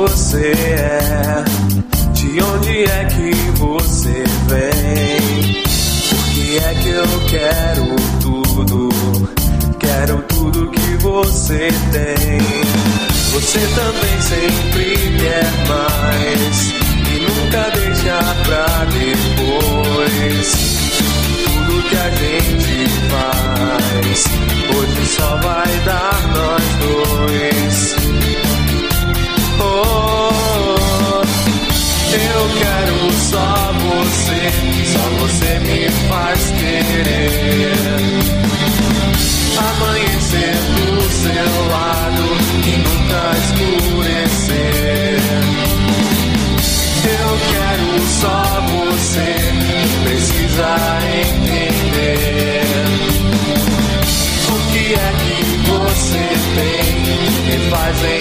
você é? De onde é que você vem? Por que é que eu quero tudo? Quero tudo que você tem. Você também sempre quer mais e nunca deixa pra depois. Tudo que a gente eu quero só você, só você me faz querer. Amanhecer do seu lado e nunca escurecer. Eu quero só você, precisa entender. O que é que você tem me faz?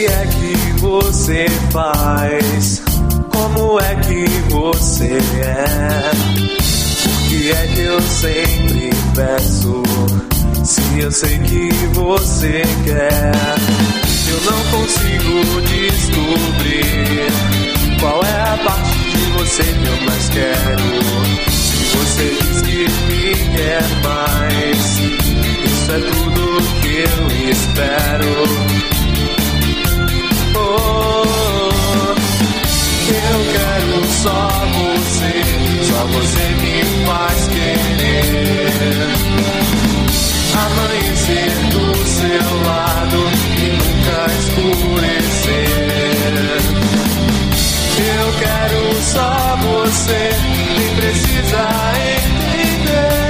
Que é que você faz? Como é que você é? Por que é que eu sempre peço? Se eu sei que você quer, eu não consigo descobrir qual é a parte de você que eu mais quero. Se você diz que me quer mais, isso é tudo que eu espero. Só você me faz querer amanhecer do seu lado e nunca escurecer. Eu quero só você, nem precisa entender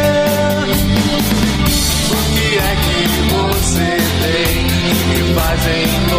o que é que você tem que me faz entender.